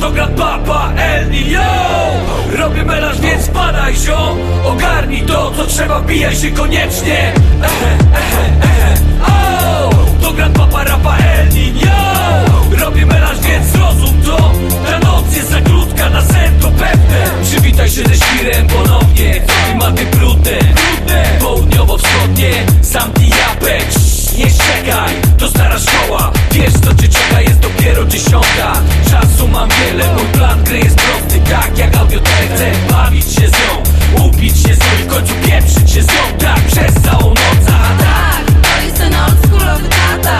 To gra papa El Nino. Robię melarz, więc padaj ziom. Ogarnij to, co trzeba, bijaj się koniecznie. E, e, e, to gra papa Rafael mój plan gry jest prosty Tak jak audioteka, chcę bawić się z nią Upić się z nią i w końcu pieprzyć się z nią. Tak przez całą noc, a tak to jest ten oldschoolowy tata.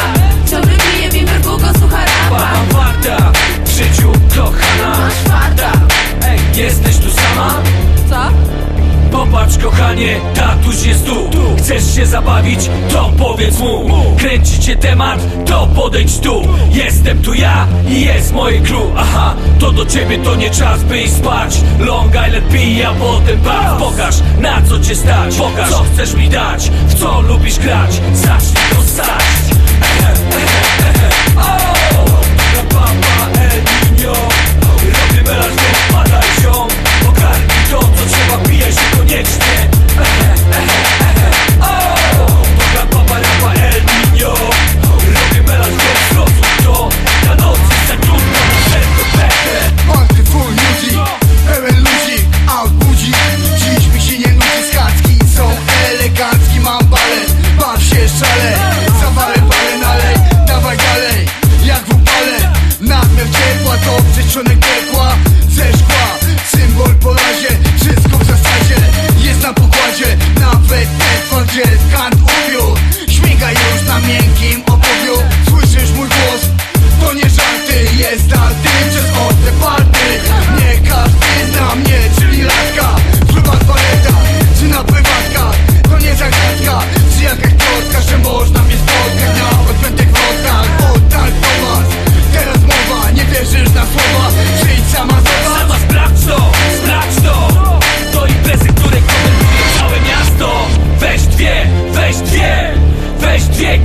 Ciągle pije bimber, długo słucha rapa. Mam warta, w życiu kochana. Masz farta Ej, jesteś tu sama? Co? Popatrz kochanie, tatuś jest tu. Chcesz się zabawić? To powiedz mu. Kręci cię temat? To podejdź tu. Jestem tu ja i jest moje crew. Aha, to do ciebie to nie czas by iść spać. Long Island pij, a potem baw Pokaż na co cię stać. Pokaż co chcesz mi dać. W co lubisz grać? Zacznij to stać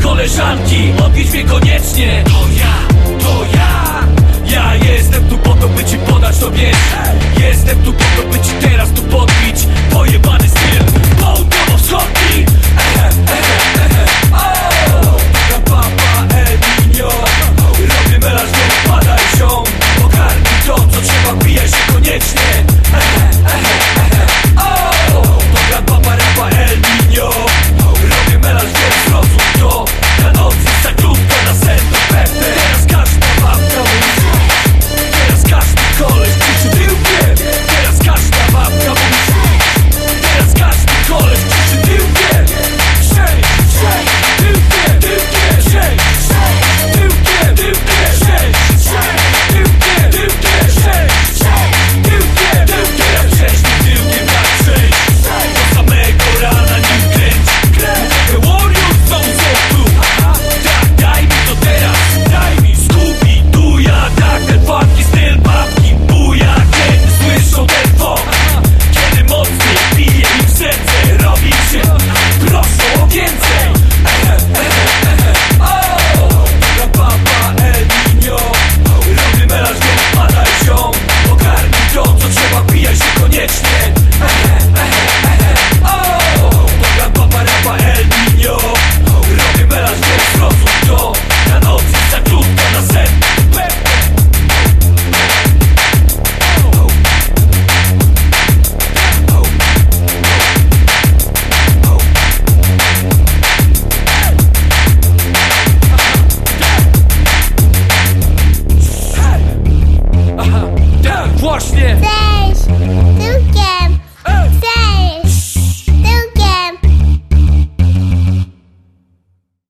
koleżanki. Odwiedź mnie koniecznie. To ja, to ja. Ja jestem tu po to, by ci podać to wieść